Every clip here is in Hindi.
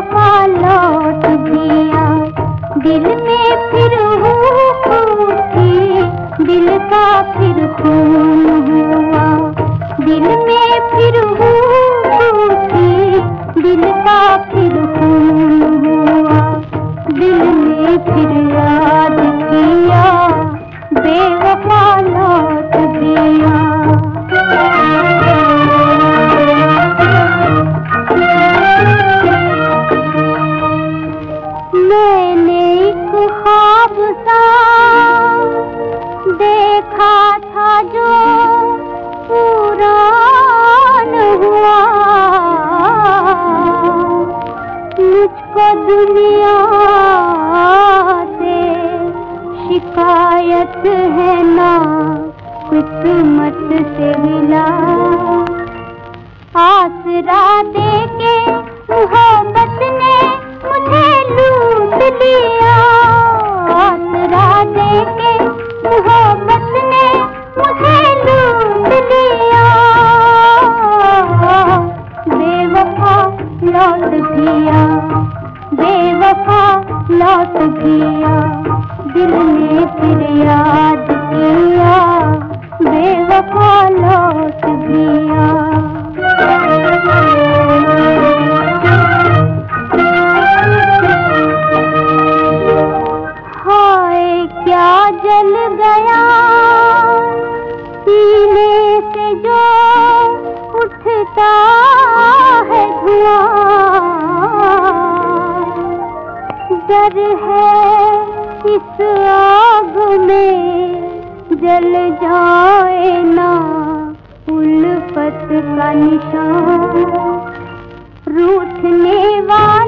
वफा लौट दिया दिल में फिर भूख उठी, दिल का फिर खून हुआ। दिल में फिर भूख उठी, दिल का फिर खून हुआ। दिल में फिर याद किया, बेवफा मुझको दुनिया से शिकायत है ना, किस्मत से मिला। आसरा दे के मोहब्बत ने मुझे लूट लिया। आसरा दे के मोहब्बत ने मुझे लूट लिया। बेवफा लौट गया बेवफा लौट गया दिल ने फिर याद किया, बेवफा लौट गया हाय, क्या जल गया? सीने से जो उठता है धुआँ डर है इस आग में जल जाए ना उल्फत का निशान। रूठने वाले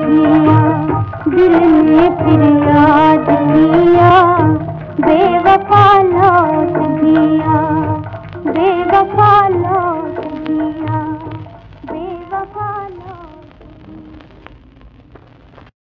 सखिया दिल ने फिर याद किया बेवफा लौट दिया बेवफा लौट दिया बेवफा